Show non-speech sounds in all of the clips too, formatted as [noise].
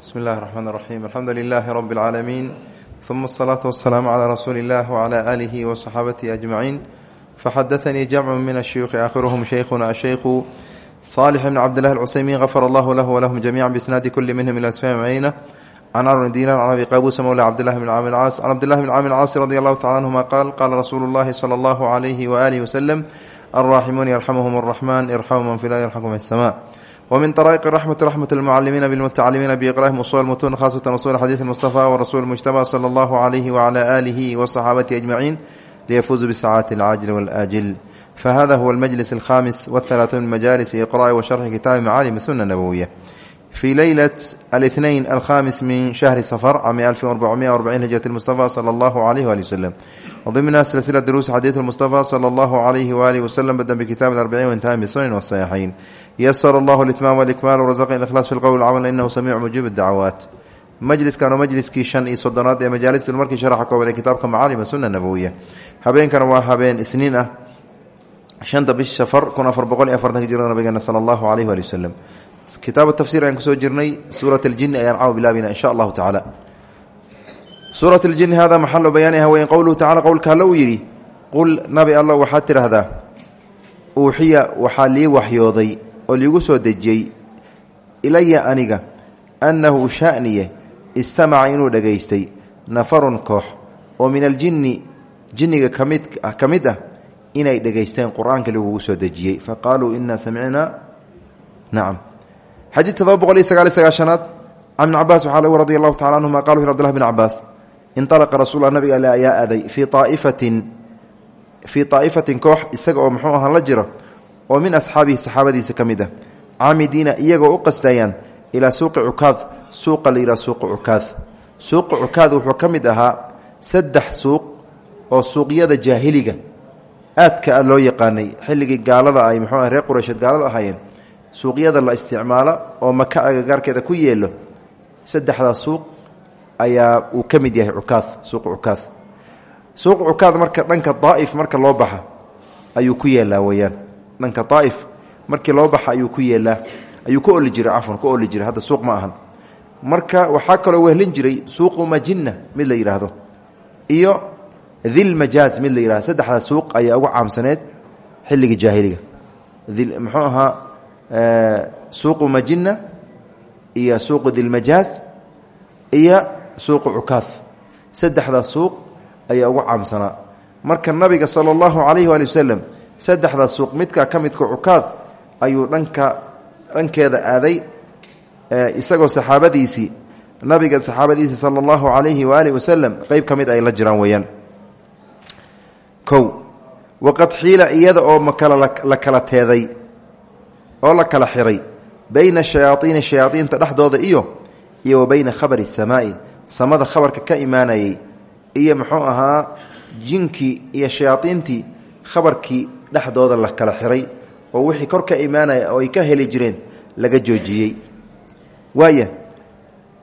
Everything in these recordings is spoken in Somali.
bsmi اllahi الرحmn الرaxيm alxamdu لilaahi rb اlcaalamiin ثuma الصlaaةu waالsalaamu عlى rasuuli اllah وعlى آlihi وصaxaabatihi أجmaciin faxadaثanii jamcu min الshuyuuخi aakhiruhm shaykhuna aلshaykhu صالح بن cبد الله الcثyمين غfر الله lh وlhm جميعا بإsناadi kuli minhm ilى سفyاn عyynة can cmr dinar can abi qabusa mowlى cbdالlahi بn cami اcaas can cbdالlahi بn cami اlcaas radي الlahu tacala anهuma qaal qala rasuulu اllahi slى اllah عlyh وآlih وsلم الراحمون يرحمهم الرحمن ارحموا من في الأرض يرحمكم في السماء ومن طرائق الرحمة رحمة المعلمين بالمتعلمين بإقرائهم أصول المتون خاصة أصول حديث المصطفى ورسول المجتبى صلى الله عليه وعلى آله وصحابته أجمعين ليفوزوا بالسعادة العاجل والآجل فهذا هو المجلس الخامس والثلاثون من مجالس إقراء وشرح كتاب معالم السنة النبوية في ليلة الاثنين الخامس من شهر صفر عام 1440 هجرة المصطفى صلى الله عليه وآله وسلم وضمن سلسلة دروس حديث المصطفى صلى الله عليه وآله وسلم بدأ بكتاب الأربعين وانتهى بالسنن والصحيحين يسر الله الإتمام والإكمال ورزقنا الإخلاص في القول والعمل إنه سميع مجيب الدعوات majliskan oo majliskii shan iyo soddonaad ee majaalista markii sharaxa koobad ee kitaabka macaalim sunna nabowiya habeenkan waa habeen isniin ah shanta bish safar kun afar boqol iyo afartanka jirada nabigeena sala allahu alayh waali wasalam kitaab tafsir ayaan kusoo jirnay suurat aljini ayaan caawa bilaabina insha allahu tacaala suurat aljini hada maxalu bayaani haweyn qowluhu tacala qowlka alle uu yidhi qul nabi allah waxaad tidhaahdaa uuxiya waxaa lii waxyooday oo liigu soo dejiyey ilaya aniga annahu shaniye istamaca inuu dhegaystay nafarun koox oo min aljinni jinniga ka mid ka mid ah inay dhegaysteen qur'aanka lagugu soo dejiyey. Faqaaluu inaa samicnaa nacam xadiid todoba boqol iyo sagaal iyo sagaashanaad can ibn cabaas waxaa lagu radi allahu tacala anhuma qala wuxu bn cabaas inalaqa rasuullah nabiga ale ayaa aaday fii aaifatin fii aa'ifatin koox isaga oo muxuu ahaan la jiro oo min asxaabihi saxaabadiisa ka mid ah caamidiina iyagoo u qastayaan ilaa suuqi cukaad suuqa la yidhaha suuqa cukaad. Suuqa cukaad wuxuu ka mid ahaa saddex suuq oo suuqyada jaahiliga aadka a loo yaqaanay. Xilligii gaalada ay muxuu ah reer quraysheed gaalada ahaayeen suuqyada la isticmaalo oo maka agagaarkeeda ku yeelo saddexdaas suuq ayaa uu ka mid yahay cukaad suuqa cukaad. Suuqa cukaad marka dhanka daa'if marka loo baxa ayuu ku yeelaa weyaan dhanka daa'if markii loo baxa ayuu ku yeelaa ayuu ku oli jiray cafwan ku oli jiray hadda suuq ma ahan. Marka waxaa kaloo wehlin jiray suuqu majinna mid la yidhaahdo iyo dilmajaaz mid la yihahdo saddexdaas suuq ayaa ugu caamsaneed xilligii jaahiliga. Muxuu ahaa suuqu majinna iyo suuqu dilmajaaz iyo suuqu cukaad. Saddexdaas suuq ayaa ugu caamsanaa. Marka nabiga sala allahu calayhi waali saddexdaas suuq midka ka midka cukaad ayuu dhanka dhankeeda aaday isagoo saxaabadiisii nabiga saxaabadiisii sala allahu calayhi waaalih wasalam qeyb ka mid ay la jiraan weeyaan. Kow waqad xiila iyada oo makala la kala teeday oo la kala xiray bayna shayaaiini shayaaiinta dhexdooda iyo iyo wa bayna khabari samaa'i samada khabarka ka imaanayay iyo muxuu ahaa jinkii iyo shayaaiintii khabarkii dhexdooda la kala xiray oo wixii kor ka imaanaya oo ay ka heli jireen laga joojiyey. Waaya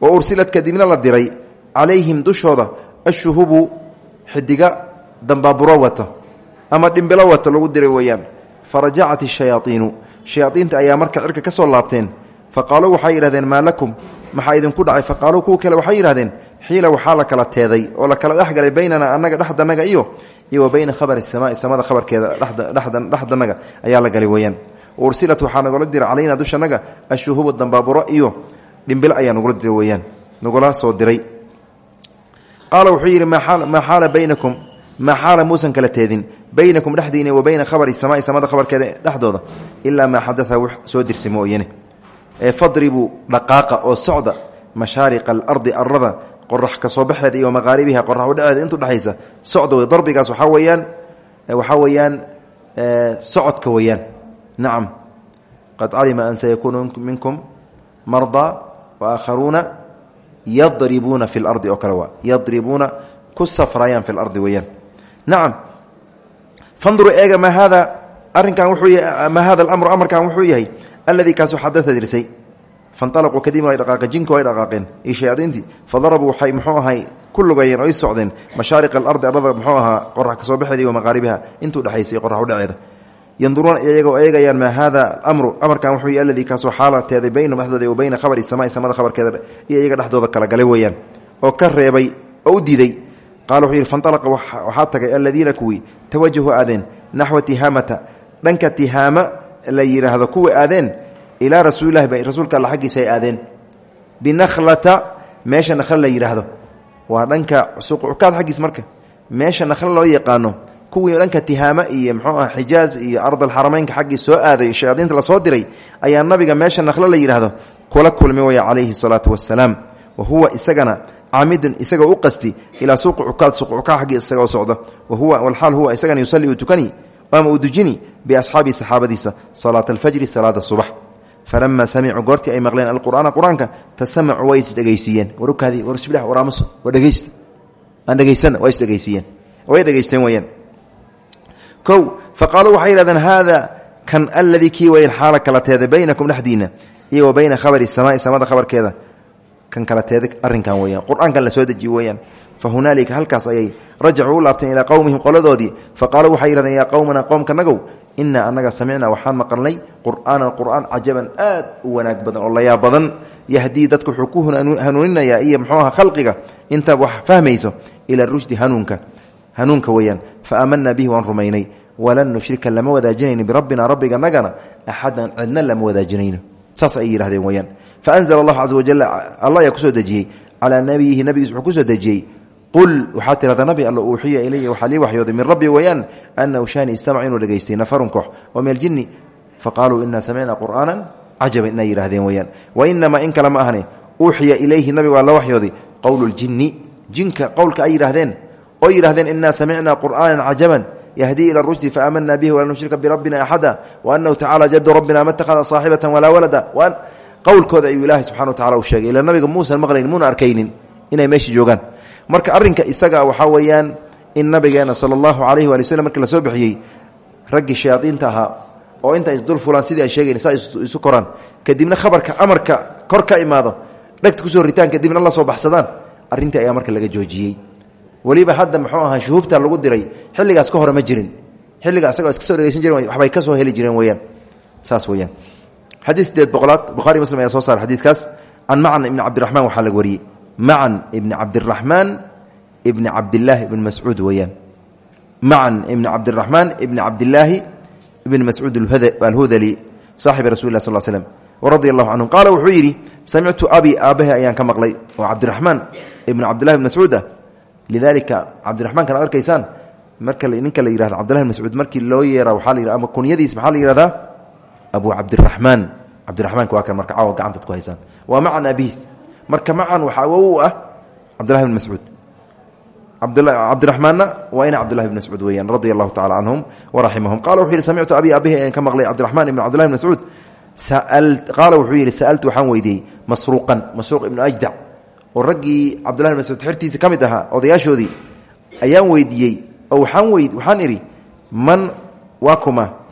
wa ursilad kadibna la diray calayhim dushooda ashuhubu xidiga dambaaburo wata ama dhimbilo wata lagu diray weeyaan farajacat ishayaaiinu shayaaiinta ayaa marka cirka ka soo laabteen faqaaluu waxay yidhahdeen maa lakum? Maxaa idinku dhacay? Faqaaluu kuwa kale waxay yidhahdeen xiila waxaa la kala teeday oo la kala dhexgalay baynana anaga dhexdanaga iyo iyo wa bayna khabari samaai samada khabarkeeda dhexdanaga ayaa la galay weyaan ursilat waxaa nagula dira calayna dushanaga ashuhubu dambaaburo iyo dhimbilo ayaa nagula dira weyaan nagula soo diray. Qaala wuxuu yidhi maa xaala baynakum maa xaala muusan kala teedin. Baynakum dhexdiina wa bayna khabari samaai samada khabarkeeda dhexdooda ilaa maa xadaa wax soo dirsa mooyane ee fadribuu oo socda mashaariqa alardi arada qorax ka soo baxeeda iyo maqaaribiha qorax udhaceeda intu dhexaysa socda wey darbigaas waxaa weeyaan waxaa weeyaan socodka weeyaan. Nacam. Qad calima an sayakuunu minkum mardaa waakharuuna yadribuuna fi lardi oo kale waa yadribuuna ku safrayaan fi lardi weeyaan. Nacam. Fanduruu eega maa haada arrinkan wuxuu maa hada alamru amarkan wuxuu yahay alladii kaasoo xadada dirsay fanalaquu kadibna ay dhaqaaqeen jinku ay dhaqaaqeen iyo shayaadiintii fadarabuu waxay muxuu ahay ku lugayeen oo ay socdeen mashaariq alardi arada muxuu ahaa qorax ka soo baxeeda iyo maqaaribiha intuu dhexaysay qorax udhaceeda yanduruuna iyagoo eegayaan maa hada amru amarkan wuxuu y aladii kaasoo xaalateeday baynahum dhexdooda wa bayna khabari samai samada khabarkeeda iyo iyaga dhexdooda kala galay weeyaan oo ka reebay oo u diiday. Qaala wuxuu yidhi fanalaqa aadeen ilaa rasuulilahi rasuulka alla xaggiisa ay aadeen. Binakhlata meesha nakhle la yidhaahdo. Waa dhanka suqucukaad xaggiis marka. Meesha nakhle loo yaqaano kuwii dhanka tihaama iyo mxuu ah xijaaz iyo ardalxarameynka xaggii soo aaday shayaadiinta la soo diray ayaa nabiga meesha nakhle la yidhaahdo. Kula kulmi waya calayhi salaatu wasalaam wa huwa isagana caamidun isagoo u qasti ilaa suuqi cukaad suuqcukaa xaggii isagoo socda wa huwa walxaal huwa isagana yusalli uu tukani ama uu dujini biasxaabii saxaabadiisa salaata alfajri salaada subax falamaa samicuu goortii ay maqleen alqur'aana qur'aanka tasamacuu way isdhegaysiiyeen warkaadii warsbidh waraamuso waa dhegeysta aan dhegeysana waa isdhegaysiiyeen way dhegeysteen weyaan kow faqaaluu waxay yihahdeen haada kan aladii kii wayan xaala kala teeda baynakum dhexdiina iyo wa bayna khabari samaai samada khabarkeeda kan kala teeda arrinkan weyaan qur'aankan la soo dejiye weyaan fa hunaalika halkaas ayay rajacuu u laabteen ilaa qowmihim qoladoodii. Qowmana qowmkanagow inaa anaga samicnaa waxaan maqalnay qur'aanan qur'aan cajaban aad u wanaag badan oo layaab badan. Yahdii dadka wuxuu ku hanuuninayaa iyo muxuu aha khalqiga. Inta wax fahmayso ila rushdi hanuunka hanuunka weeyaan. Fa aamanaa bihi waan rumaynay. Walan nushrika lama wadaajinayno birabbina rabbiganagana axadan cidna lama wadaajinayno saas ay yidhahdeen weyaan faanzla allahu caza wajal allah ayaa ku soo dejiyey. Calaa nabiyihi nabigiis wuxuu ku soo dejiyey qul waxaa tirahdaa nabi alla uuxiya ilaya waxaa lii waxyooday min rabbi weyaan anahu shaani istamac inuu dhegaystay nafarun koox oo min aljini faqaaluu inaa samicna qur'aanan cajaban inay yidhahdeen weyaan wainamaa in kale ma ahne uuxiya ilayhi nabiga waa la waxyooday qowlu ljini jinka qowlka ay yidhahdeen oo yidhahdeen inaa samicna qur'aanan cajaban yahdii ila rushdi faaamanaa bihi walan nushrika birabbina axada waanahu tacala jadu rabbina ma itakhada saaxibata walaa walada. Qowlkooda ayuu ilaahay subxana wa tacala u sheegay ila nabiga muusan maqlaynin muuna arkaynin inay meesha joogaan marka arrinka isaga waxaa weeyaan in nabigeena sala allahu calayhi waali waslm markii la soo bixiyey raggii shayaadiinta ahaa oo inta isdul fulaan sidii aan sheegayn saa isu koraan. Kadibna khabarka amarka kor ka imaado dhegta ku soo ritaan kadibna la soo baxsadaan. Arrintii ayaa marka laga joojiyey. Weliba hadda muxuu ahaa shuhuubta lagu diray xilligaas ka hore ma jirin. Xilliga asagoo iska soo dhegeysan jiren waxbay ka soo heli jireen weyaan saas weyaan xadiid sideed boqolaad bukhari muslim ayaa soo saara xadiidkaas. Can macan ibni cabdiraxmaan waxaa laga wariyey macan ibni cabdiraxmaan ibni cabdilaahi ibni mascuud weeyaan macan ibni cabdiraxmaan ibni cabdilaahi ibni mascuud alhudali saaxibi rasul lah sal slm radia allahu canhum qaala wuxuu yidhi samictu abi aabbahe ayaan ka maqlay oo cabdiraxmaan ibni cabdillahi ibn mascuud ah. Lidalika cabdiraxmaan kan ad arkaysaan marka ninka la yihahdo cabdillahi ibn mascuud markii loo yeera waxaa la yih ama kunyadiis maxaa la yihahdaa abu cabdiraxmaan cabdiraxmaanka waa kan marka caawa gacantaad ku haysaan. Waa macan abihiis marka macan waxaa awow u ah cabdillahi bn mascuud cabdiraxmaanna waa ina cabdillahi bn mascuud weeyaan radia allahu tacala canhum waraximahum qala wuxuu yihi samictu abi abihi ka maqlay cabdiraxmaan ibn cabdillahi bn mascuud qaala wuxuu yidhi sa'altu waxaan weydiiyey masruuqan masruuq ibnu ajdac oo raggii cabdillahi bn mascuud xertiisa ka mid ahaa odayaashoodii ayaan weydiiyey oo waxaan man waa kuma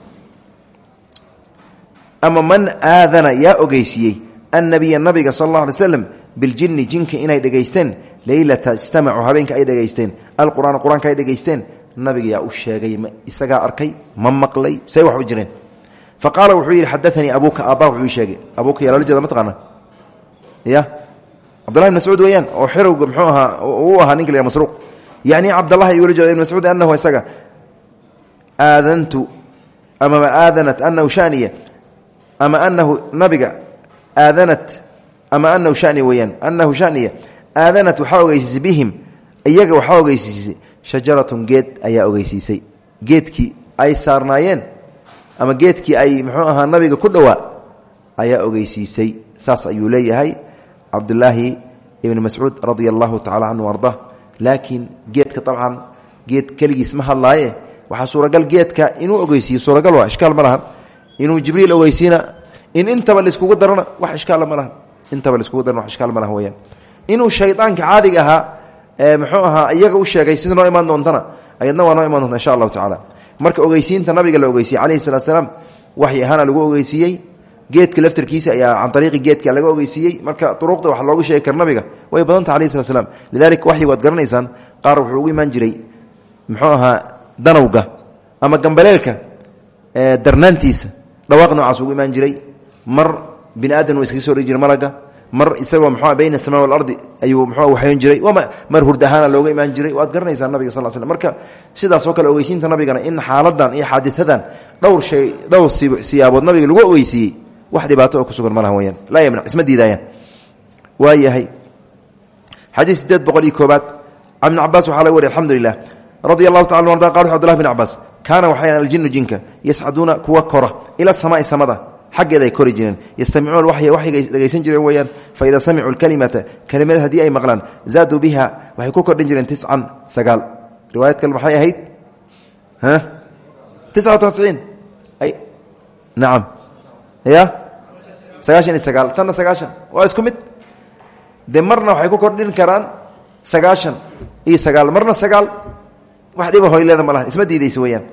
man aadana yaa ogeysiiyey annabiya nabiga sal alla alay biljinni jinka inay dhegaysteen leylata istamacuu habeenka ay dhegaysteen alqur'aan qur'aanka ay dhegaysteen nabiga yaa u sheegay isagaa arkay ma maqlay say wax u jireen. Fa qaala wuxuu yidhi xadaanii abuuka aabbaa wuxuu sheegay. Abuuka yaa loola jeeda mataqaana ya? Cabdullahi bn mascuud weeyaan oo xirowga muxuu ahaa uu ahaa ninka la masruuq. Yacni cabdallahi ayuu la jeeda ibn mascuud anahu isaga aadantu amama aadanat anahu shaniya ama anahu nabiga aadanat ama anahu shani weeyaan. Anahu shaniya aadanat waxaa ogeysiisay bihim. Iyaga waxaa ogeysiisay. Shajaratun geed ayaa ogeysiisay. Geedkii ay saarnaayeen ama geedkii ay muxuu ahaa nabiga ku dhowaa ayaa ogeysiisay. Saas ayuu leeyahay. Cabdulaahi ibni mascuud radia allahu tacala canhu arda. Laakiin geedka abcan geed keligiis ma hadlaaye. Waxaa suuragal geedka inuu ogeysiiyo. Suuragal waa ishkaal ma inuu jibriil ogeysiina in intaba laiskugu darana wax ishkaala ma laha intaba laiskugu darana wax ishkaal ma laha weyaan inuu shaydaanka caadiga ahaa ee muxuu ahaa iyaga u sheegay sida noo imaan doontana ayadna waa noo imaan doonta insha allahu tacala marka ogeysiinta nabiga la ogeysiyey calayhi salatu salaam waxyi ahaana lagu ogeysiiyey. Geedka laftarkiisa ayaa can ariiqi geedka laga ogeysiiyey. Marka uruqda wax loogu sheegi kara nabiga way badanta alayh slat slam lidalika waxyigu waad garanaysaan qaar wuxuu ugu imaan jiray muxuu ahaa danowga ama gambaleelka darnaantiisa. Dhawaaq noocaas ugu imaan jiray. Mar bini aadan waa iskaga soo dhigi jiray malaga. Mar isagoo mxua bayna asamaa walardi ayuu mxua waxyoon jiray. Mar hurd ahaana looga imaan jiray. Waad garanaysaa nabiga sal slam marka sidaasoo kale ogeysiinta nabigana in xaaladan iyo xaadiadan dhowr shay dhowr siyaabood nabiga lagu ogeysiiyey wax dhibaato oo kusugan malaha weyaan laa xaggeeda ay kori jireen. Yastamicuuna waxyigay dhegaysan jireen weyaan fa idaa samicuu lkalimata kelimada haddii ay maqlaan zaaduu biha waxay ku kordhin jireen tiscan sagaal. Riwaayad kale maxay ahayd? Tisca tasciin. Nacam ya? Sagaashan iyo sagaal. Tanna sagaashan. Waa isku mid. De marna waxay ku kordhin karaan sagaashan iyo sagaal. Marna sagaal wax dhiba hoyleeda ma laha. Isma diidaysa weyaan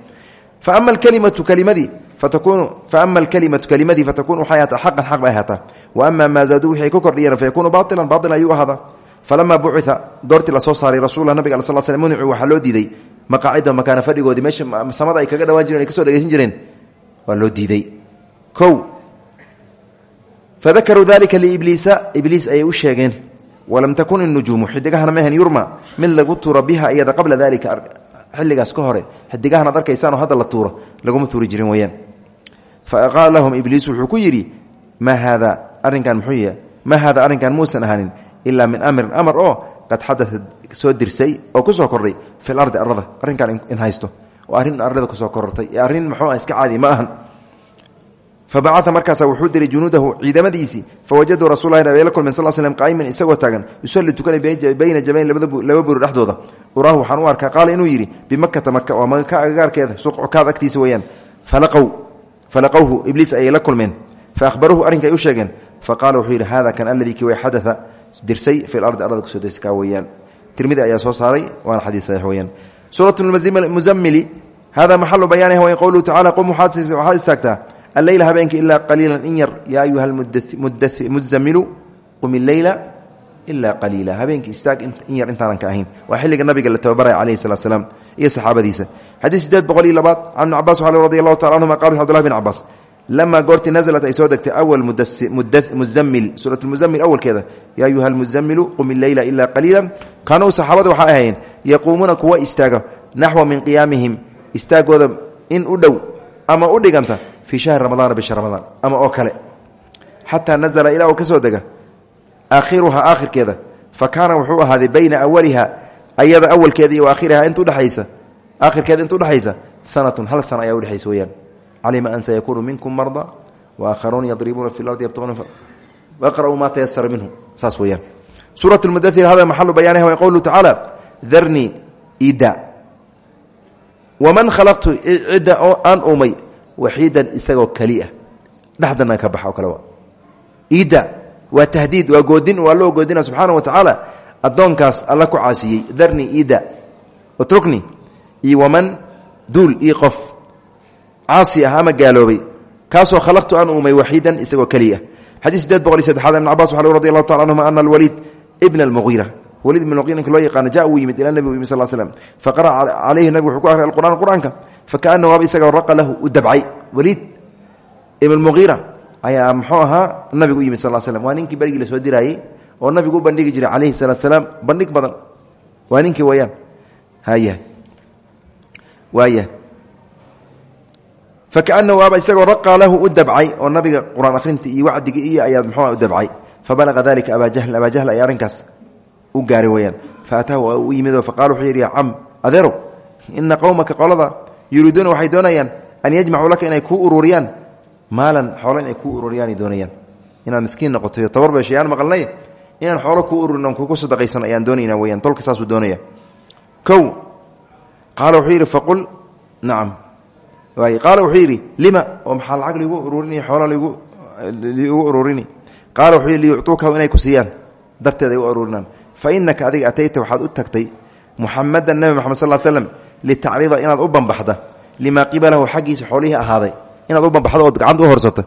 fa ama alkalimatu kelimadii faama alkalimatu kelimadii fatakunu waxay ahaataa xaqan xaq bay ahaataa wa ama maa zaaduu wixii ku kordhiyeen fayakuunu baailan baail ayuu ahaadaa falamaa bucia goortii la soo saaray rasulla nabiga al sl sl municuu waxaa loo diiday maqaacida makaana fadhigoodii meesha samada ay kaga dhawaan jireen ay ka soo dhegeysan jireen waa loo diiday o fadakaruu dalika liibliisa ibliis ayay u sheegeen walam takun inujuumu xidigahana mahan yurma mid lagu tuuro biha iyada qabla dalika xilligaas ka hore xidigahan ad arkaysaanoo hadda la tuuro laguma tuuri jirin weyaan fa qaala lahum ibliis wuxuu ku yidhi maa haada arrinkan muxuu maa haada arrinkan muusan ahaanin ilaa min amrin amar oo qad xadaa soo dirsay oo ku soo kordhay fi lardi arada arrinkan in haysto oo arrin arada ku soo korortay ee arrin muxuu iska caadi ma ahan fabacaa markaasa wuxuu diray junuudahu ciidamadiisii fawajaduu rasullahi nabay la kulmeen sal slm qaa'iman isagoo taagan yusalli tukanay bayna jabayn laba buri dhexdooda uraahu waxaan u arkaa qaala inuu yidhi bimakata maka waa maka falaqowhu ibliis ayay la kulmeen faahbaruuhu arrinka ay u sheegeen faqala wuxuu yidhi hada kan aladii kiway xadaa dirsay fi lardi arada ku soo dirsa kaa weyaan tirmidi ayaa soo saaray waana xadiis saxiix weyaan suurat muzamili hada maxalu bayaaniha way qowluhu tacala qum waxaad istaagtaa alleyla habeenka ilaa qaliilan in yar yaa ayuha muzamilu ilaa qaliila. Habeenka istaag in yar intaanan ka ahayn. Waa xilliga nabiga la tababaraya calayhi salatu salaam iyo saxaabadiisa. Xadiis sideed boqol iyo labaad can ibn cabas waxaa radi allahu tacala anhuma qala cbdullahi bin cabaas lamaa goortii naزlat ay soo degtay awal muzamil suurat muzamil awalkeeda yaa ayuha almuzamilu qum ileyla ilaa qaliila kaanuu saxaabada waxay ahayn yaquumuuna kuwa istaaga naxwa min qiyaamihim istaagooda in u dhow ama u dhiganta fii shahri ramadaana bisha ramadaan ama oo kale. Xataa nazla ilaa uu ka soo dega aakhiruhaa aakhirkeeda fa kaana wuxuu ahaaday bayna awaliha ayada awalkeeda iyo aakhiriha inta udheaysa aakhirkeeda inta udhexaysa sanatun hal sana ayaa udhexaysa weyaan calima an sayakuunu minkum marda waakharuuna yadribuuna fi lardi yabtauna waqra'uu maa tayasara minhu saas weyaan suurat lmudathir hada maxalu bayaaniha wa qowluhu tacaala darnii ida waman khalaqtu cidda oo aan umay waxiidan isagoo keliah dhexdana ka baxa oo kale waa. Ida waa tahdiid waa goodin waa loo goodina subxaana wa tacaala addoonkaas alla ku caasiyey. Darni ida utrukni. Iyo waman? Duul iyo qof. Caasi ah ama khalaqtu aan umay waxiidan isagoo keliah xadiis sideed boqol iyo saddexaad ibn cabas waxa radi taala anhuma ana alwaliid ibn almugiira waliid ibn mugiira ninka loo yaqaano ja uu yimid ila nebi u yimid sal slam faqara'a calayhi nabigu wuxuu ku akhriyay alqur'aan qur'aanka. Fakaanahu waaba isagao raqa lahu u dabcay. Waliid ibn ayaa muxuu ahaa nabigu u yimid sal slm waa ninkii berigii la soo diraayey oo nabigu u bandhigi jiray calayhi salaat salaam. Bandhig badan. Waa ninkii wayaan. Haya waaya. Fakaanahu waaba isagoo raqaa lahu u dabcay oo nabiga qur'aan akhrintii iyo wacdigii iyo ayaad muxuua u dabcay. Fabalaqa dalika abaa jahl. Abaa jahl ay arrinkaas u gaaray weyaan faataahu waa u yimidoo faqala wuxuu yidhi ya cam adeerow ina qowmaka qolada yuriiduuna waxay doonayaan an yajmacuu laka inay kuu ururiyaan maalan xoolo inay kuu ururiyaanay doonayaan. Inaad miskiin noqoto tabar beeshayaan maqalnay. Inaan xoolo kuu ururin kugu sadaqaysan ayaan doonayna weyaan tolka saasuu doonaya. Kow qaala wuxuu faqul nacam. Waay qaala wuxuu lima? Oo maxaa lacag ligu ururini xoolo ligu ururini qaala wuxuu yidhi inay ku siiyaan darteed ay u ururinaan fa inaka adiga atayta waxaad u tagtay muxamadan nebi moxamed sal slam litacrida inaad u bambaxda limaa qibalahu xaggiisa xoolihii ahaaday inaad u bambaxdo ood gacanta u horsata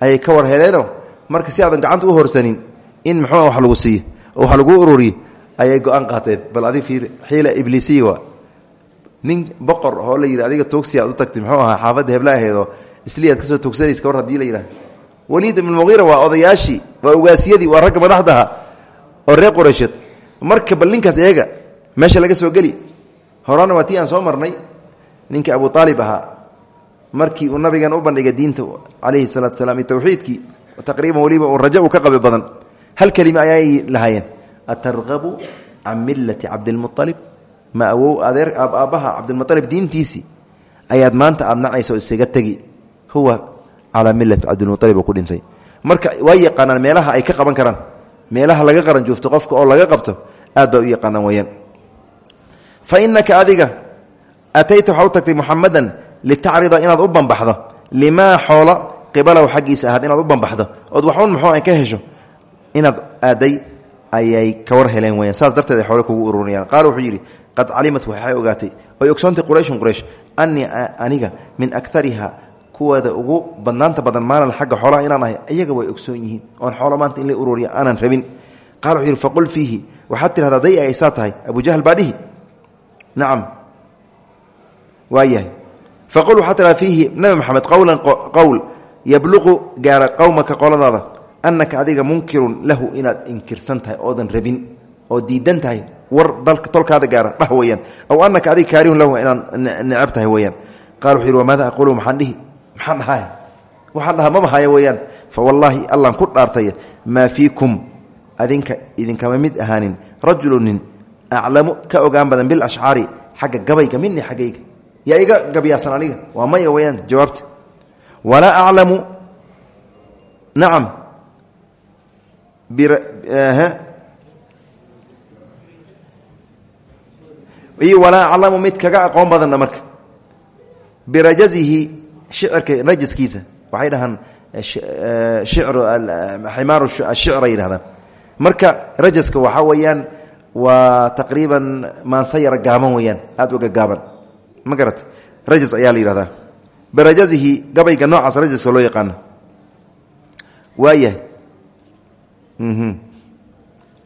ayay ka war heleeno marka si aadan gacanta u horsanin in muxuu wax lagu siiyo oo wax lagu ururiye ayay go'aan qaateen. Bal adig fiir xiila ibliisiyi waa nin boqor oo la yidhi adiga toogsi aad u tagtay muxuu ahaa xaafadda hebla aheedoo isliyaad ka soo toogsanaysa kawar haddii la yidhaha waliid ibn muqiira waa odayaashii waa ugaasiyadii waa ragga madaxdaha oo reer quraysheed. Marka bal ninkaas eega meesha laga soo geli horana waa aan soo marnay ninka abu aalib ahaa markii uu nabigan u bandhigay diinta calayhi salaatu salaam iyo taqriiban weliba uu raja uu ka qabi badan. Hal kelima ayay lahaayeen. Atargabu can millati cabdilmualib ma awow adeer aabbaha cabdilmualib diintiisii ayaad maanta aad nacaysa oo isaga tegi. Huwa calaa millati cabdilmualib oo ku dhintay. Marka waa yaqaanaan meelaha ay ka qaban karaan. Meelaha laga qaran joogto qofka oo laga qabto aad bay u yaqaanaan weyaan fa inaka adiga atayta waxaa u litacrida inaad u bambaxdo limaa xoola qibalow xaggiisa ahaad inaad u bambaxdo ood waxun muxuu ka hesho inaad aaday ayay ka war heleen weyaan saas darteed ay xoole kugu ururiyaan qaala wuxuu yidhi qad calimat waxay ogaatay oy ogsoontay qurayshun quraysh anii aniga min akariha kuwooda ugu badnaanta badan maalan xagga xoolaha inaan ahay iyaga way ogsoon yihiin oon xoolo maanta in la ururiya aanan rabin qala wuxuu yidhi faqul fiihi waxaad tirahdaa day ay saa tahay abujahl baa dhihi nacam waa yahay faqul waxaad tirahdaa fiihi nabi maxamed qowlan qowl yabluqu gaara qowmaka qoladaada anaka adiga munkirun lahu inaad inkirsan tahay oodan rabin oo diidan tahay war tolkaada gaara dhah weyaan aw anaka adiga kaarihun lahu inaad necab tahay weyaan qala wuxuu yidhi wamaada aqulu maxaan dhihi maxaan dhahay waxaan dhahaa maba haya weeyaan fa wallaahi allaan ku dhaartay maa fiikum adinka idinkama mid ahaanin rajulu nin aclamu yaa iga gabyaasan aniga waa maya weyaan jawaabta. Walaa aclamu nacam iyo walaa aclamu mid kaga aqoon badanna marka. Birajazihi shicirka rajaskiisa waxay dhahaan shicru ximaaru ashicra yidhahdaan. Marka rajaska waxaa weeyaan waa taqriiban maansayara gaaban weeyaan. Aada uga gaaban ma garata rajas ayaa la yidhahdaa. Birajazihi gabayga noocaas rajaska loo yaqaano waayahay.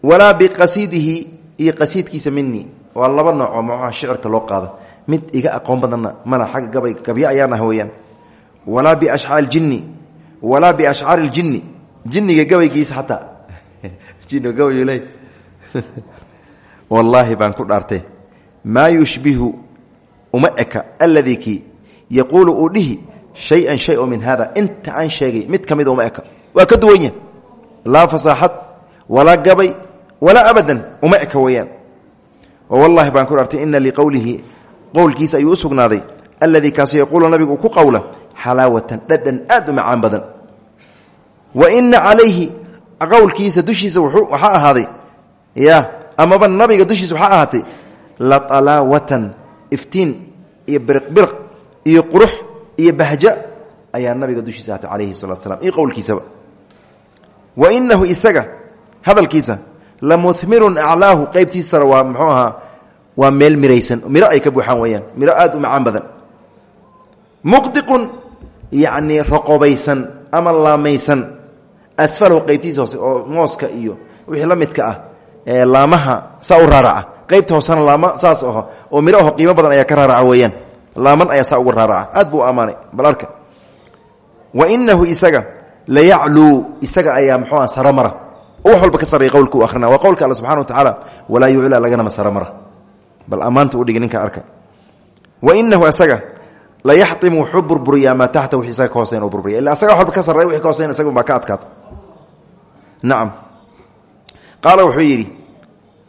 Walaa biqasiidihi iyo qasiidkiisa mini waa laba nooc oo muxuha shicirka loo qaado. Mid iga aqoon badanna mala xagga gabay gabyo ayaan ah weeyaan. Walaa biashcaari ljinni walaa biashcaari ljinni jinniga gabaygiisa xataa [laughs] jinniga gabayl [laughs] wallaahi baan ku dhaartay. Maa yushbihu uma eka alladii kii yaquulu uu dhihi shay-an shay min hada. Inta aan sheegay mid ka mida uma eka waa ka duwanya laa fasaaxad walaa gabay walaa abadan. Uma eka weeyaan wallahi baan ku dhaartay ina liqowlihi qowlkiisa ayuu u sugnaaday alladii kaasoo yaquulu nabigu uu ku qowla xalaawatan dhadhan aad u macaan badan. Wa ina calayhi qowlkiisa dushiisa waxaa ahaaday ya amaba nabiga dushiisa waxaa ahaatay la alaawatan iftiin iyo biriqbiriq iyo qurux iyo bahja ayaa nabiga dushiisa ahaatay calayhi salatu slam iyo qowlkiisaba. Wa inahu isaga hadalkiisa la muhmirun aclaahu qeybtiisana waa muxuu ahaa waa meel miraysan. Miro ay ka buuxaan weyaan miro aad u macaan badan. Muqdiqun yacnii roqobaysan ama laamaysan. Asfalahu qeybtiisa hoose oo mooska iyo wixii la midka ah ee laamaha saa u raaraca qeybta hoosena laama saas aho oo miro aho qiimo badan ayaa ka raaraca weeyaan. Laaman ayaa saa uga raaraca aad buu ammaanay bal arka. Wa inahu isaga la yacluu isaga ayaa muxuu ah saramara. Wax walba ka sarreeya qowlka u akhrina. Waa qowlka alla subxana wa tacaala walaa yuclaa laganama saramara. Bal ammaanta udhigi ninka arka. Wa inahu isaga la yaxtimu wuxuu burburiyaa maa taxta wix isaga ka hooseyn u burburiya illa asaga waxba ka sarreeya wixii ka hoseyn isaga unbaa ka adkaata. Nacam qaala wuxuu yidhi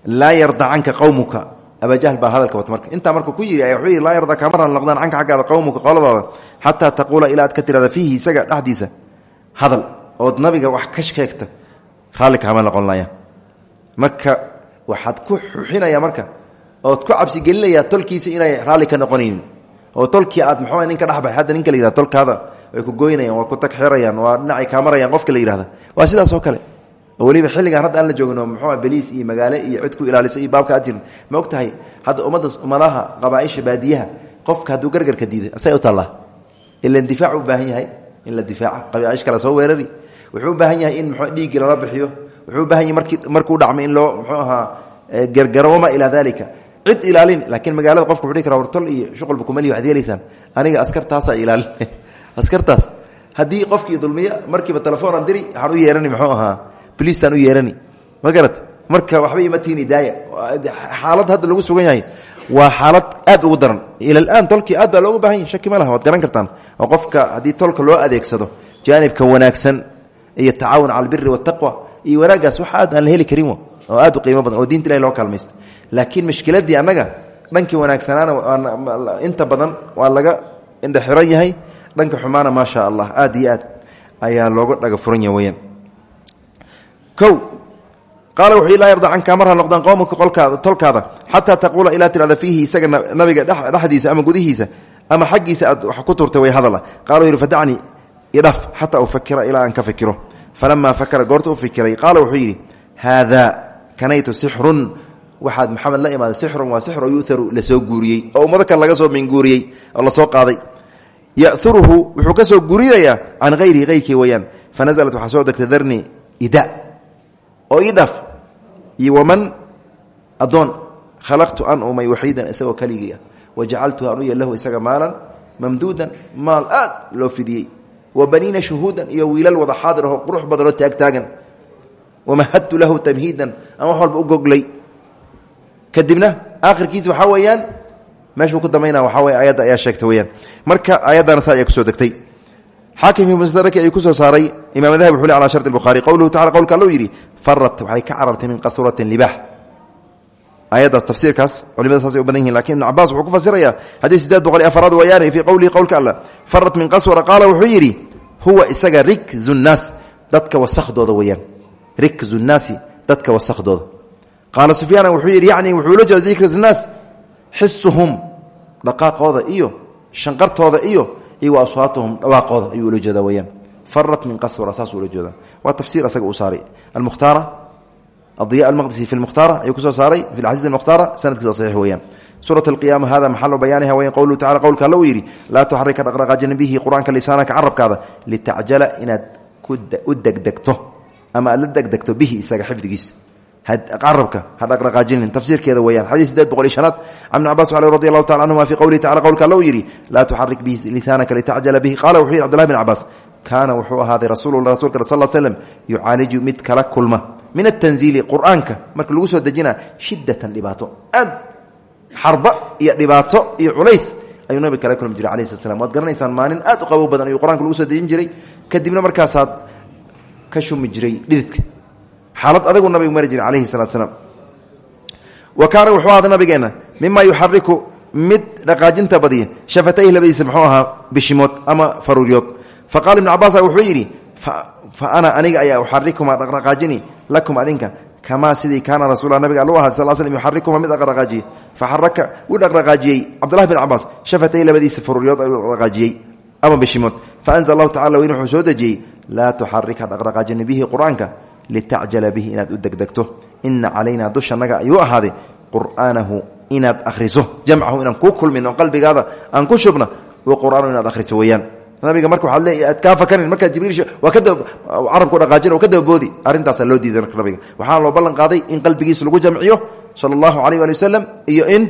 laa yarda canka qowmuka abajahl baa hadalka wata marka. Intaa markuu ku yidhi laa yarda kama ran noqdaan canka xaggaada qowmuka qoladaada xataa taquula ilaa aad ka tirahda fiihi isaga hadal ood nabiga wax ka sheegta raalli kaama noqon laya marka waxaad ku xuxinaya marka ood ku cabsigelinayaa tolkiisa inay raalli ka noqonaynin. Oo tolkii aad muxuu nin ka dhexbaxay hadda ninka la tolkaada way ku goynayaan waa ku tag xirayaan waa dhinacay kaa marayaan qofka la waa sidaas oo kale weliba xilligaan hadda aan la joogin oo muxuu beliis iyo magaalo iyo cid ku ilaalisa iyo baabka aad jirin ma og tahay hadda ummadda ummadaha qabaaisha baadiyaha qofka hadduu gargarka diiday asay u taallaa ilan difaac u baahan yahay? In la difaaca? Qabaa'ish kale soo weerari. Wuxuu u baahan yahay in mxuu dhiiggii lala bixiyo. Wuxuu u baahan yahay markii markuu dhacmo in loo muxuu ahaa gargaro wamaa ilaa dalika cid ilaalin laakiin magaalada qofka wuxuu dhihi kara wartol iyo shuqulba kumali waxad yeelaysaan aniga askartaasaa ilaalin. [laughs] Askartaas. Haddii qofkii dulmiya markiiba telefoon aan diri waxaan u yeerani muxuu ahaa boliistaan u yeerani. Ma garat marka waxba ima tiini daaya. Xaalad hadda lagu sugan yahay. Waa xaalad aad ugu daran. Ilalaan tolkii aad baa loogu baahan shaki ma laha waad garan kartaan. Qofka haddii tolka loo adeegsado jaanibka wanaagsan iyo tacaawun cala albiri waataqwa iyo wanaaggaas wax aad aan heli karin oo aad u qiimo badan oo diinta loo kaalmaysto. Laakiin mashkiladii annaga dhankii wanaagsanaana inta badan waa laga indhaxiran yahay. Dhanka xumaana maa sha allah aad iyo aad ayaa looga dhaga furan yaha o qaala wuxuu laa yarda canka marha noqdaan qowmaka qolkaada tolkaada xataa taquula ilaa tirada fiihi isaga nabiga dhexdiisa ama gudihiisa ama xaggiisa aad wax ku turtay way hadala. Qala wuxu yidhi fadacnii idhaf xataa ufakira ilaa aan ka fikiro. Falamaa fakara goorta u fikiray qaala wuxuu yidhi haadaa kanaytu sixrun waxaad maxamed la imaaday sixrun waa sixro yu'haru la soo guuriyey. Oo ummado kale laga soo minguuriyey oo la soo qaaday. Ya'huruhu wuxuu ka soo guurinayaa can oo ii dhaaf iyo waman adoon khalaqtu an umay waxiidan isagoo keligii ah wajacaltuhu an u yel lahu isaga maalan mamduudan maal aad loo fidiyey wa baniina shuhuudan iyo wiilal wada xaadir aho qurux badan oo taagtaagan wamahadtu lahu tamhiidan aan wax walba u goglay. Kadibna aakhirkiisa waxaa weeyaan meeshuu ku dambayna waxaa wey ayadda ayaa sheegta weyaan marka ayaddana saa ayaa ku soo degtay. Xaakim musdaraki ayuu ku soo saaray imaam dahab wuxuu le ala shardi bukhari qowluhu tacala qowlka alluu yidhi farat waxay ka carartay min qasuratin libaax ayaddaas tafsiirkaas culimada saasay u badan yihiin laakiin ibn cabaas wuxuu ku fasirayaa haddii sideed boqol iyo afaraad wayaane fii qowlihi qowlka alla farat min qaswara qaala wuxuu yidhi huwa isaga rikzu nnaas dadka wasakhdooda weyaan rikzu nnaasi dadka wasakhdooda qaala sufyaana wuxuu yidhi yacni wuxuu la jeeda rikz nnaas xisuhum dhaqaaqooda iyo shanqartooda iyo iyo wa aswaatuhum dhawaaqooda ayuu ula jeeda weyaan farat min qaswara saasuu ula jeeda waa tafsiir asaga uu saaray. Almukhtaara adiya almaqdisi fi lmukhtaara ayuu ku soo saaray. Fi lxadiis almukhtaara sanadkiisa saxiix weeyaan. Suurat alqiyaama hada maxalu bayaaniha weyan qowluhu tacala qowlka alla uu yidhi laa tuxarika dhaqdhaqaajina bihi qur'aanka lisaanaka carabkaada litacjala inaad u degdegto ama aad la degdegto bihi isaga xifdigiisa. Carabka ha dhaqdhaqaajinin tafsiirkeeda weyaan xadiis sideed boqol iyo shanaad. Can ibn cabas ale radi allahu taala canhuma fi qowlihi tacala qowlka alla uu yidhi laa tuxarik bihi lisaanaka litacjala bihi. Qaala wuxuu yidhi cbdullahi bin cabaas kaana wuxuu ahaaday rasuulula rasulka sal slm yucaaliju mid kala kulma. Min atanziili qur'aanka marka lagu soo dejina shidatan dhibaato. Aad xarba iyo dhibaato iyo culays ayuu nabiga kala kulmi jiray alayh slat slam waad garanaysaan maalin aad u qabow badan ayuu qur'aanka lagu soo dejin jiray. Kadibna markaasaad ka shumi jiray dhididka. Xaalad adagu nabigu mari jiray alayhi salatu slaam wa kaana wuxuu ahaaday nabigeenna mima yuxariku mid dhaqaajinta badiya shafatayh labadiisa muxuu ahaa bishimood ama faruuryood faqala ibnu cabaasa wuxuu yidhi fa ana aniga ayaa uxarikumaa dhaqdhaqaajini lakum adinka kamaa sidii kaana rasuula nabiga allu ahad sal slm yuxarikuma mid dhaqdhaqaajiye faxaraka wuu dhaqdhaqaajiyey cabdullahi bin cabaas shafatay labadiisa faruuryood ayuu dhaqdhaqaajiyey ama bishimood faanzl allahu tacala weyn wuxuu soo dejiyey laa tuxarika dhaqdhaqaajini bihi qur'aanka litacjala bihi inaad u degdegto ina calaynaa dushanaga ayuu ahaaday qur'aanahu inaad ahriso jamcahu inaan kuu kulmin oo qalbigaada aan nabiga marka waaad le aad kaa fakarin markaa jibriil waa ka carabku dhaqaajin oo ka dababoodi arrintaasaa loo diiday marka nabiga. Waxaana loo ballan qaaday in qalbigiisa lagu jamciyo sala allahu alayh ali wasalam iyo in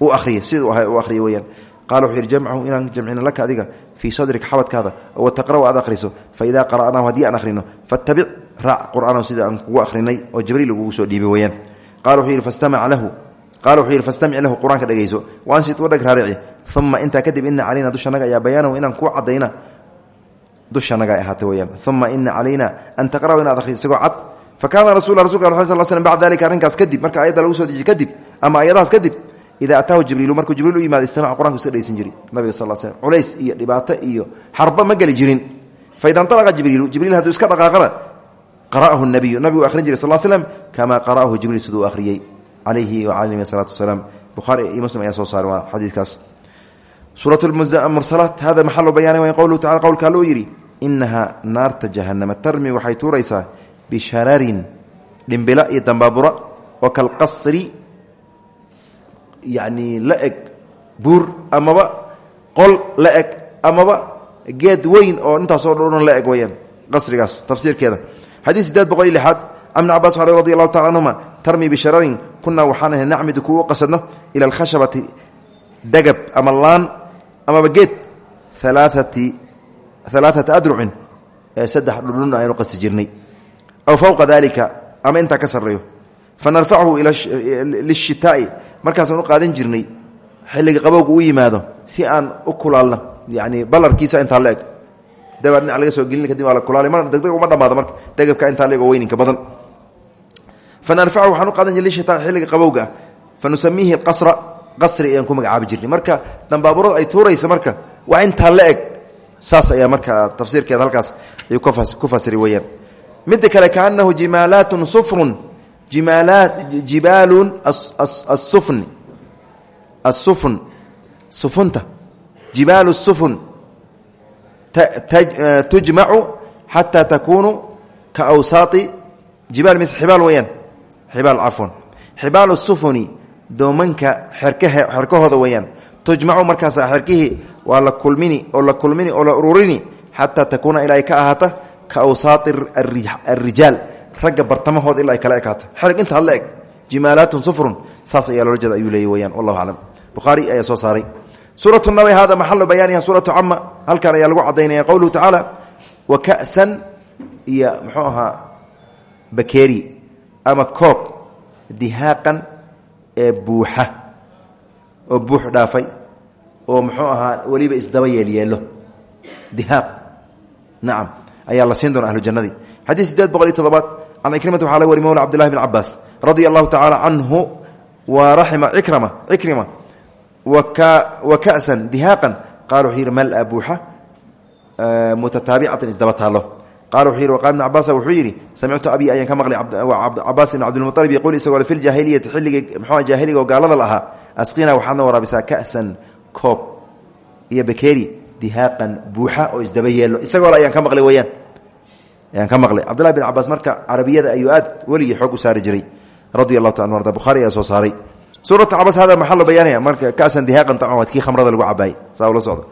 uu ahriyo siduu ahay uu ahriyo weyaan qala wuxuu yidhi jamcahu inaan jamcino laka adiga fii sadrika xabadkaada wa taqra'u aad akhriso faidaa qara'naahu haddii aan akhrino fattabic raac qur'aanahu sida aan kugu akhrinay oo jibriil ugugu soo dhiibay weyaan qala wuxuu yidhi fastamic lahu. Qala wuxuu yidhi fastamic lahu qur'aanka dhegeyso waansit u dheg raarici uma intaa kadib ina calayna dushanaga ayaa bayaanahu inaan kuu cadayna dushanaga ay ahaatay weyaan uma ina an taqra'u inaad akhriso isagoo cad. Fa kaana rasul rasulka al sal slm bacda dalika arrinkaas kadib marka ayadda lagu soo dejiy kadib ama ayadahaas kadib ida ataahu jibriilu markuu jibriil u yimaado istamaca qur'anku iska dhegeysan jiri nabiga sal slm culays iyo dhibaato iyo xarba ma jirin. Faida nalaqa jibriilu jibriil hadduu iska dhaqaaqana qara'ahu nabiyu nabigu akhrin jiray sal slm kamaa qara'ahu jibriil siduu akhriyey calayhi wacala nabi salatu wasalaam bukhaari iyo muslim ayaa soo saaray waa suurat mursalaat hada maxalu bayaani wayn qowluhu tacala qowlka alluu yidhi inahaa naarta jahanama tarmi waxay tuuraysaa bishararin dhimbila iyo dambaabura oo kalqasri yacni la eg buur amaba qol la eg amaba geed weyn oo intaasoo dhan la eg weyaan qasrigaas tafsiirkeeda. Xadiis sideed boqol iyo lixaad can ibn cabas radi allahu tacala anhuma tarmi bishararin kunaa waxaan ahay nacmidu kuwa u qasadno ila alkhashabati dagab ama laan amaba geed alaaati alaaata adrucin saddex dhudhunna aynu qasti jirnay aw fowqa dalika ama intaa ka sarreeyo fa narfachu lishitaai markaasaan u qaadan jirnay xilliga qabowga u yimaado si aan u kulaalno yani balarkiisa intaa la eg dabaa dhinac laga soo gelin kadib waa la kulaala mar degdeg uma dhamaado marka degabka intaa la eg oo weyninka badan fa narfachu waxaan u qaadan jirnay lishitaai xilliga qabowga ah fa nusamiihi qasra qasri ayaan ku magacaabi jirnay. Marka dambaaburada ay tuuraysa marka waa intaa la eg. Saas ayaa marka tafsiirkeeda halkaas ayuu ku fasiri weyaan midda kale kaanahu jimaalaatun sufrun jimaalaat jibaalun asufni asufn sufunta. Jibaalu sufun tujmacu xataa takuunu ka awsaai jibaal mis xibaal weyaan xibaal cafwan xibaalu sufuni doomanka xerkahooda weyaan tujmacu markaas xerkihii waa la kulmini oo la kulmini oo la ururini xataa takuuna ilaa ay ka ahaata ka awsaai arijaal ragga bartamahooda ilaa ay kala ekaato xerg intaa la eg jimaalaatun sufrun saas ayaa loola jeeda ayuu leeyay weyaan wallahu aclam bukhaari ayaa soo saaray. Suuratu nabi hada maxalu bayaaniha suuratu cama halkan ayaa lagu cadaynaya qowluhu tacaala wa ka'san iyo muxuu ahaa bakeeri ama koob dihaaqan ee buuxa oo buux dhaafay oo muxuu ahaa weliba isdaba yeelyeelo dihaaq nacam ayaa la siin doona ahlu jannadii xadiid sideed boqol iyo todobaad can ikrimata waxaa laga wari mawla cbdillahi bn cabaas radia allahu tacaala canhu wa raxima ikrama cikrima wa ka'san dihaaqan qala wuxuu mal-a buuxa mutataabicatan isdaba taallo qala wuxuu yidhi waqala ibn cabaasa wuxuu yidhi samictu abi ayaan ka maqlay cabaas ibn cabdilmualib yaquul isagoo fi ljaahiliyati xilligii mxua jaahiliga oo gaalada la ahaa asqina waxaadna waraabisaa ka'san koob iyo bakeeri dihaaqan buuxa oo isdaba yeelo isagoo ayaan ka maqlay weyaan ayaan ka maqlay cabdillahi bin cabaas marka carabiyada ayuu aad weligii xoog u saari jiray radi allahu ta arda buhari ayaa soo saaray suurata cabas hada maxaa loo bayaanaya marka kasan dihaaqan tacan waad kii khamrada lagu cabaayay saa ula socda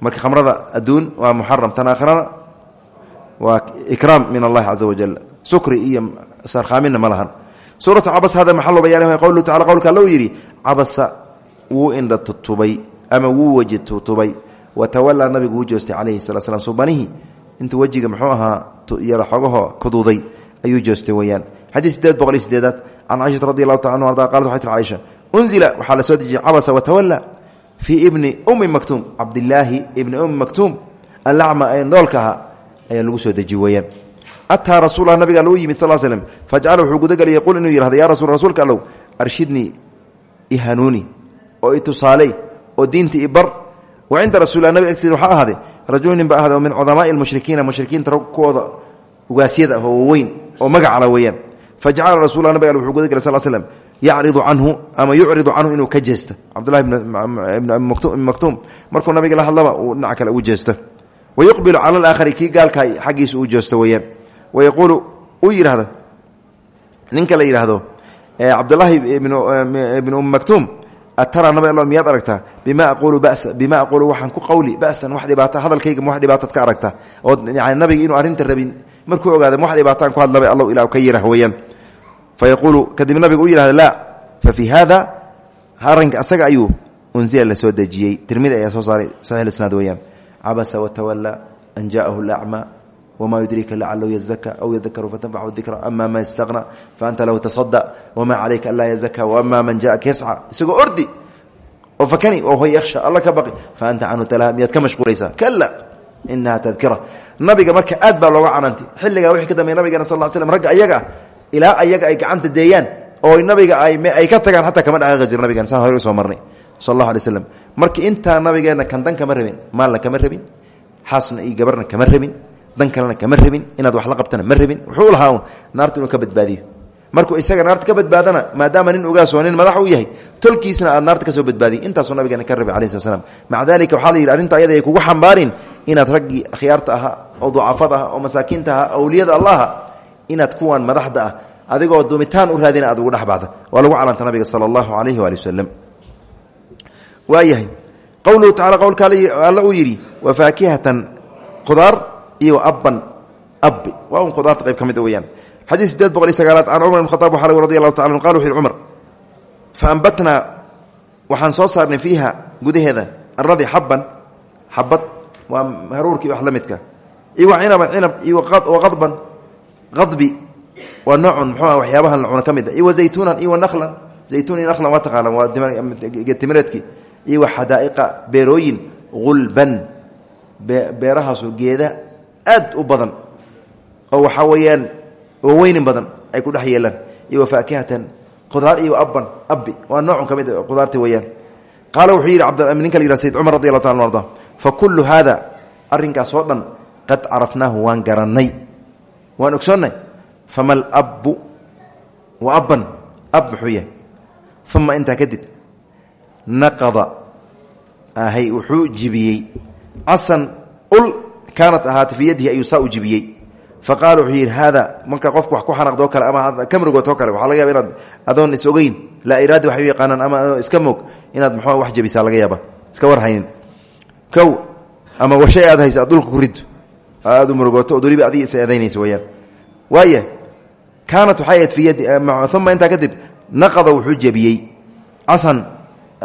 marka khamrada adduun waa muxaram tan aakhirana waa ikraam min allahi caza wajal sukri iyo sarkhaaminna ma lahan. Suurata cabas hada maxaa loo bayanaya qowluhu tacala qowlka alla uu yidhi cabasa wuu indha tutubay ama wuu weji tutubay. Watawalaa nabigu wuu joostay calayhi salaa slam subanihii intuu wejiga muxuu ahaa yara xogaho kuduuday ayuu joostay weyaan xadiis sideed boqol iyo sideedaad can caiشhata radi allahu taala anu arda qalat waxay tir caiشha unzila waxaa la soo dejiyey cabasa watawala fii ibni umi maktuum. Cabdilaahi ibni umi maktuum alacma ee noolka ahaa ayaa lagu soo dejiye weyaan ataa rasuulah nabiga lagu yimid sal slm fajcala wuxuu gudagelay yaquul inuu yihahdo ya rasul rasuulka allow arshidnii ihanuuni oo itusaaley oo diinta ibar wa cinda rasulilah nabig agtiisa waxaa ahaaday rajul nin ba min cudamaai lmushrikiina mushrikiinta kuwooda ugaasyada ah oo magacala weeyaan. Fajacala rasul nabig al wuxuu gudagelay sal slm yacridu ama yucridu canhu inuu ka jeesta cabdullahi ibn maktuum markuu nabiga la hadlaba uu dhinac kale ugu wa yuqbilu cala alaakhari kii gaalka xaggiisa uu jeesto weeyaan wa yaquulu uu yidhahdo ninka la yidhaahdo cabdulaahi ibn um maktuum atara nabig allo miyaad aragtaa bima aquulu basa bima aquulu waxaan ku qawli basan wax dhibaata hadalkayga wax dhibaatad ka aragtaa oo yani nabiga inuu arrinta rabin markuu ogaada wax dhibaataan ku hadlabay allow ilah ka yirah weeyaan fa yaquulu kadib nabiga u yihahda laa fa fii hada arrinka asaga ayuu unzila la soo dejiyey tirmidi ayaa soo saaray saxiix isnaad weeyaan cabasa watawala an jaa'ahu lacmaa wma yudriika lacalahu yazaka aw yadakaru fatanfachu dikra ama man istaqna faanta lahu tasada wama calayka anlaa yazaka waama man jaaka yasca isagoo ordi oo fakani oo hoy yakhsha alla ka baqi faanta canhu talaha miyaad ka mashquulaysaa kala inaha tadkira nabiga marka aad baa looga canantay xilligaa wixii ka dambeey nabigana sal slam ragga ayaga ilaa ayaga ay gacanta deeyaan oo nabiga ay ka tagaan xataa kama dhaqaaqi jir nabigan saan hore u soo marnay sal allahu alay slam marka intaa nabigeenna kandan kama rabin maalna kama rabin xaasna iyo gabarna kama rabin dan kalena kama rabin inaad wax la qabtana ma rabin. Wuxuu lahaa un ka badbaadiyo. Markuu isaga naarta ka badbaadana maadaama nin ogaasoo nin madax u yahay tolkiisna aad naarta ka soo badbaadiy intaasuu nabigeena ka rabay slat slam maca dalika la yidhi ayada ay kugu xambaarin inaad raggii akhyaarta ahaa oo ducafada ah oo masaakiinta ahaa awliyada allaha inaad kuwan madaxda ah adigoo dumitaan u raadina aad ugu dhexbacda waa lagu calanta nabiga sala alayhi waali wasalam waayahay. Qowluhu tacala qowlka alla uu yidhi wa faakihatan khudaar iyo abban abbi. Waa un khudaarta qayb ka mid weyaan xadiid sideed boqol iyo sagaalaad can cumar ibn khataab waxaa lagu radi allahu taala qala wuxu yhi cumar fa ambatnaa waxaan soo saarnay fiiha gudaheeda aradi xabban xabad waa haruurkii wax la midka. Iyo wa cinaban cinab iyo waqadban qadbi waa noocun muxuuah waxyaabahan la cuno ka mid a iyo wa zaytuunan iyo wa naqlan zaytuun iyo naqlan waa taqaanaan waa timireedkii iyo wa xadaa'iqa beerooyin gulban. Beerahaasu geeda aad u badan. Oo waxaa weeyaan waweynin badan ay ku dhex yeelaan. Iyo wa faakihatan qudaar iyo abban abbi. Waa noocun ka mid a qudaarti weeyaan. Qaala wuxuu yidhi ninka la yihah sayd cumar radi allahu taala arda fa kullu haada arrinkaas oo dhan qad carafnaahu waan garannay. Waan ogsoonnay. Fama alabbu wa abban ab muxuu yahay. Uma intaa kadib naqada. Ahay wuxuu jibiyey. Casan ul kaanat ahaatay fii yadihi ayuu saa u jibiyey. Fa qaala wuxuu yidhi haada marka qofku wax ku xanaqdoo kale ama kamrigootoo kale waxaa laga yaba inaad adoon is ogeyn. Laa iraadi waxay u yaqaanaan ama adoo iska moog inaad muxuu wax jabisaa laga yaaba iska war haynin. Kow ama washay aad haysa ad dhulka ku riddo. Aad u murugooto ood weliba adiga is eedaynaysa weyaan waaya kaanat waxay ahayd fii yadi uma intaa kadib naqada wuxuu jebiyey casan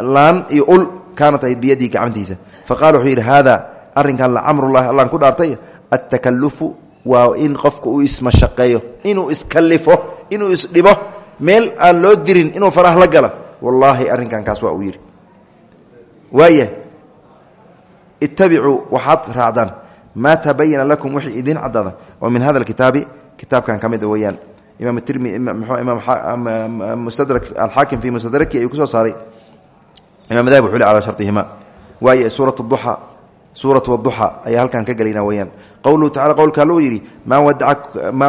laan iyo ul kaanat ahayd biyadihi gacantiisa. Fa qala wuxuu yidhi haada arrinkan lacamrullahi allaan ku dhaartay attakalufu waa in qofka uu ismashaqeeyo inuu iskalifo inuu isdhibo meel aan loo dirin inuu faraha la gala wallaahi arrinkan kaas waa uu yidhi. Waaya ittabicuu waxaad raacdaan maa tabayana lakum wixii idin caddaada oo min hada alkitaabi kitaabkan ka mid a weeyaan. Imaam tirmi imaam fii mustadraki ayuu ku soo saaray imam dahab wuxuu le calaa shartihima. Waaye suurat duxa suuratu waduxa ayaa halkan ka gelayna weyaan qowluhu tacala qowlka alluu yidhi maa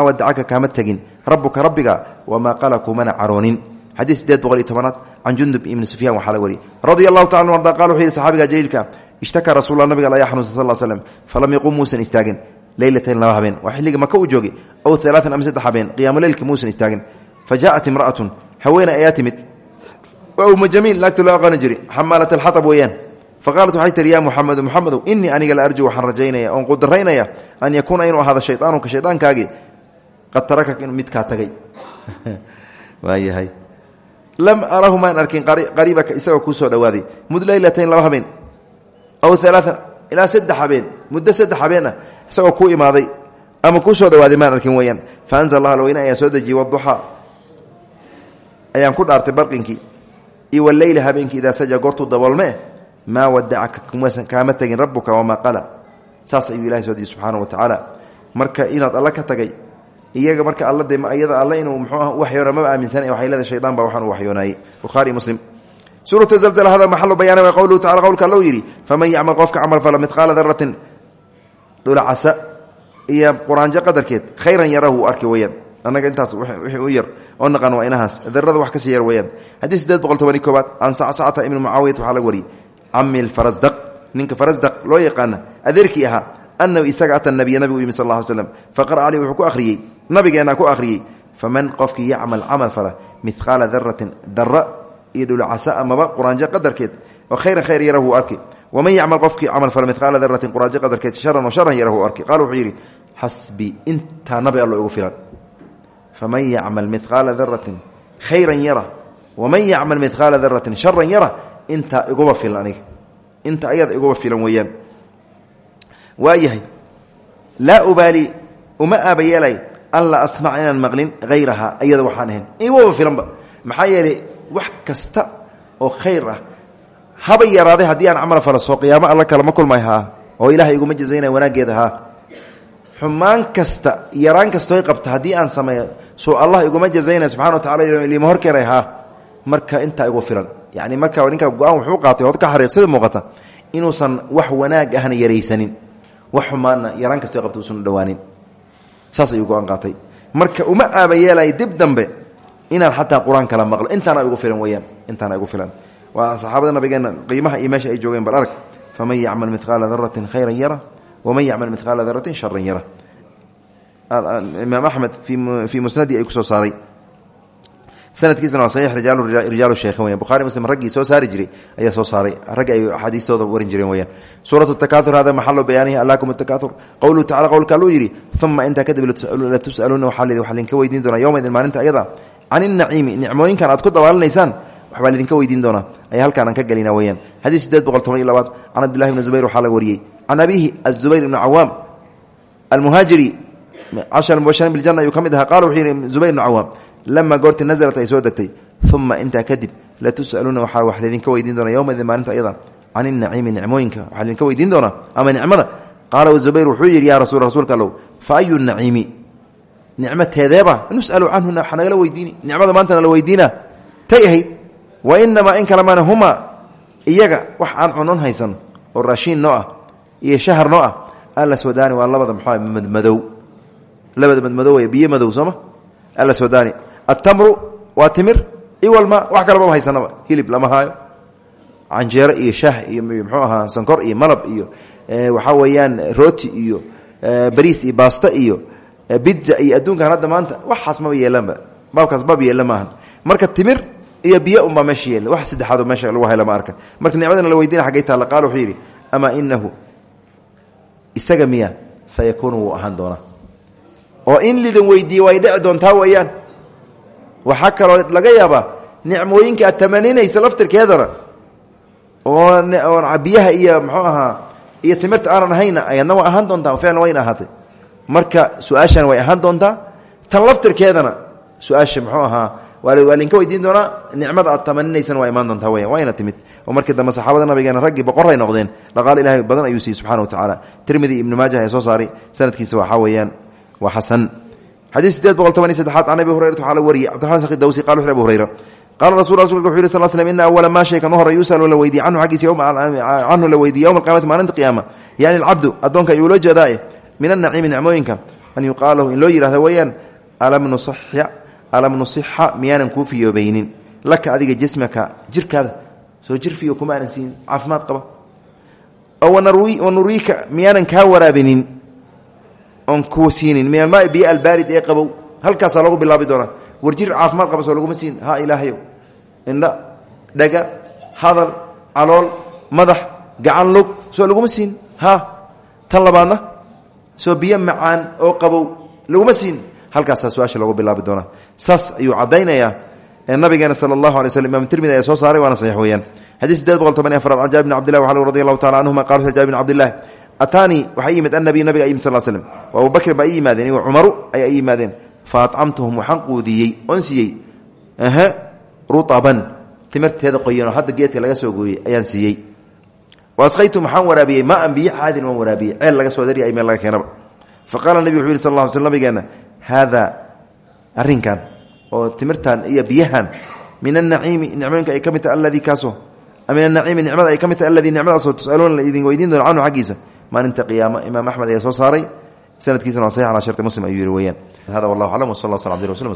wadacaka kaama tegin. Rabbuka rabbiga wamaa qala kumana caroonin. Xadiid sideed boqol iyo tobanaad jundub ibni sufyaan waxaa la wariyey. Radia allahu tacala arda qala wuxuu yidhi saxaabiga jaliilka ishtakaa rasulla nabiga ayaa xanuunsan sal falam yaqum muusan istaagin leylatayn laba habeen. Waa xilliga maka uu joogay aw alaaan ama saddex habeen qiyaamo leylka muusan istaagin fa jaaءat imra'atun haweene ayaa uma jamiil naagta loo aqaani jiri xamaalat alxatab weeyaan faqaalat waxay tihi ya muxamedu muxamedow inii aniga la arju waxaan rajaynaya oon qudaraynaya an yakuuna inuu ahaado shayaanuka shaydaankaagii qad tarakak inuu midkaa tagay waayahay lam arahu maan arkin qariibaka isagoo kuu soo dhowaaday mud leylatayn laba habeen aw alaaan ilaa saddex habeen muddo saddex habeen ah isagoo kuu imaaday ama kuu soo dhawaaday maan arkin weyaan fa anzl allah alweyne ayaa soo dejiyey waduxaa ayaan ku dhaartay barqinkii iyo waleyla habeenkii idaa saja goortuu daboolmee maa wadacaka kaama tegin rabuka wamaa saas ayuu ilahay soo diyey subxaana wa tacaala. Marka inaad alla tagay iyaga marka alla de iyada alle inuu mxuu ah waxyoona maba aaminsan waxay leedahay shaydaan baa waxaan u waxyoonaayey bukhaari muslim. Suuratu zalzal hada maxalu bayaana wa qowluhu tacala qowlka allow yidhi faman yacmal qofka camal fala midqaala daratin dhulacasa iyo quraanjo qadarkeed khayran yarahu arki weyaan annaga intaas wixii u yar oo naqan waa inahaas. Darada wax ka sii yar weyaan xadiis sideed boqol tobani koobaad can sacsacata ibni mucaawiyat waxaa laga wariyey cami lfarasdaq ninka farasdaq loo yaqaana adeerkii ahaa anahu isaga ata nabiya nabigu yimi sal lla slam faqara caleyh wuxuu ku akhriyey nabigeena ku akhriyey faman qofkii yacmal camal fala midqaala daratin dara iyo dhulcasa amaba quraanjo qadarkeed oo khayran khayr yarahu arki waman yacmal qofkii camal fala midqaala daratin quraanjo qadarkeed sharan oo sharan yarahu arki qala wuxuu yidhi xasbi intaa nabi allo igu filan faman yacmal midqaala daratin khayran yara waman yacmal midqaala daratin sharan yara intaa iguba filan aniga inta ayada iguba filan weeyaan waayahay laa ubaali uma aabayeelay alla asmac inaan maqlin hayrahaa iyada waxaan ahayn iguba filanba maxaa yeelay wax kasta oo khayr ah haba yaraaday haddii aan camal fala soo qiyaamo alla kalama kulmay haa oo ilahay iguma jazaynaya wanaaggeeda xumaan kasta yaraan kastoy qabta haddii aan sameeyo soo allah iguma jazaynaya subxana wa tacala lima horkeenay haa marka intaa igu filan. Yani marka ninkaa go'aan wuxuu qaatay ood ka xariiq sida muuqata inuusan wax wanaag ahna yaraysanin. Wax yaraan kastoy qabta usan dhawaanin. Saas ayuu go'aan qaatay. Marka uma aaba dib dambe inaan xataa qur'aan kala maqlo. Intaana igu filan weyaan intaana igu filan. Waa saxaabada nabigeena qiimaha iyo ay joogeen bal arag faman yacmal midqaala daratin khayran yara waman yacmal midqaala daratin sharan yara imaam axmed fii musnadii ay ku soo saaray sanadkiisana waa saxiix rijaalu sheekhan weyan bukhari muslim raggii soo saari jiray ayaa soo saaray raggi ay axaadiistooda warin jireen weyaan suuratu takaaur hada maxalu bayaanihi allakum takaaur qowluhu tacala qowlka alluu yidhi uma intaa kadib latus'aluuna waxaa lidinka weydiin doonaa yowmaidin maalinta ayada can inaciimi nicmooyinkan aad ku dabaalinaysaan waxbaa laidinka weydiin doonaa. Ayaa halkaan aan ka gelina weyaan xadiis sideed boqol toban iyo labaad can cabdillahi bni zubayr waxaa laga wariyey. Can abiihi azubayr ibni cawaam almuhaajiri cashar mubashirin biljana ayuu ka mid ahaa. Qala wuxuu yidhi zubayr ibni cawaam lama goorti nasalat ay soo degtay uma intaa kadib latus'aluuna waxaa wax laydinka weydiin doonaa yowmaidin maalinta ayada. Can inaciimi nicmooyinka waxaa laydinka weydiin doonaa ama nicmada? Qaala zubayr wuxuu yidhi yaa rasul rasuulka allow fa ayu naciimi nicmo teedeeba nus'alu canhu nagala weydiini nicmada maanta nala weydiina tay ahayd wa inamaa in kalamana huma iyaga wax aan cunon haysan oo raashiin noo ah iyo shahar noo ah alaswadaani waa labada mxua madmadow. Labada madmadow biyo madow sooma alaswadaani attamru waa timir iwalma wax kalebama haysanaba hilib lama haayo. Canjeero iyo shaah iyo mxuu sankor iyo malab iyo waxaa weeyaan rooti iyo bariis iyo baasta iyo bidza iyo adduunkan hadda maanta waxaas maba yeelanba baabkaas baab yeela marka timir iyo biyo unbaa meesha yeela. Wax saddexaadoo meesha lagu hay lama arka. Marka nicmadana la weydiina xaggay taalla qaal wuxuu yidhi amaa inahu isaga miya sayakuunu wuu ahaan doonaa. Oo in lidan weydiiye way dhici doontaa weeyaan. Waxaa kaloo laga yaabaa nicmooyinka aad tamaninaysa laftirkeedana oo biyaha iyo mxuu ahaa iyo timirta aanan ahayna ayadna waa ahaan doontaa. Ficlan wayna ahaatay. Marka su'aashan way ahaan doontaa. Tan laftirkeedana su'aasha muxuu ahaa waa linka weydiin doonaa? Nicmada aad tamaninaysana waa imaan doontaa weya waa yna timid. Markii dambe saxaabada nabigeena raggii boqoray noqdeen. Dhaqaale ilahay badan ayuu siiyey subxana wa tacaala tirmidi ibnu maajah ee soo saaray. Sanadkiisa waxaa weeyaan waa xasan. Xadiis sideed boqol toban iyo can abi hurayrata waxaa la wariyey. Cabdiraxman sakhi dawsi qala wuxu hurayra. Qaala rasul rasulka wuxu yiri sal slm ina awala maa shaykan u yusalu la weydiye canhu xaggiisa canhu la weydiye yowma alqiyamati maalinta qiyaama. Yani alcabdu addoonka ayuu loo jeedaa min anaciimi nicmooyinka. An yuqaal lahu in loo yihahdo weeyaan alam nusaxa alam nusixa miyaanan kuu fiyoobaynin. Laka adiga jismaka jirkaada soo jir fiyo kuma aanan siin caafimaad qaba. Wanuriika miyaanan kaa waraabinin oon kuu siinin. Min almaai biyo albaarid ee qabow halkaasaa lagu bilaabi doonaa. War jir caafimaad qaba soo laguma siin ha ilaahayow. Indha dhaga hadal calool madax gacan lug soo laguma siin ha tan labaadna soo biyo macaan oo qabow laguma siin halkaasaa su'aasha loogu bilaabi doonaa. Saas ayuu caddaynayaa nabigeena sala allahu alay imam tirmidi ayaa soo saaray waana saxiix weeyaan. Xadiis sideed boqol toban iyo afraad can jaabir allahu tacala canhuma qala wuxu jaabir bn abdillahi ataanii waxaa yimid annabiy nabiga yimid sal wa abubakr baa ii yimaadeen iyo cumaru ayaa ii yimaadeen. Fa acamtuhum waxaan quudiyey oon siiyey ruaban timirteeda geedka laga soo gooyey ayaan siiyey. Waasqaytum waxaan waraabiyey maan biyo caadin waan waraabiyey laga soo dariya meel laga keenaba. Fa qaala nebi wuxu yiri sal haadaa arrinkan oo timirtan iyo biyahan min anaciimi nicmooyinka ay ka mid tahay alladii kaasoo min anaciimi nicmada ay ka mid tahay alladii nicmadaasoo tusaluuna la idin weydiin doona canhu xaggiisa maalinta qiyaama imaam axmed ayaa soo saaray sanadkiisana waa saxiix ala sharti muslim ayuu yihi weeyaan hada wallahu aclam w sal lla sl abdi rasul